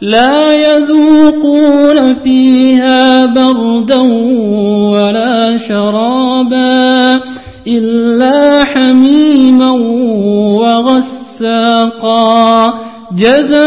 لا يذوقون فيها بردا ولا شرابا إلا حميما وغساقا جزاء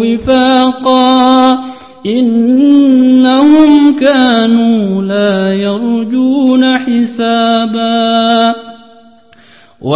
وفاقا إنهم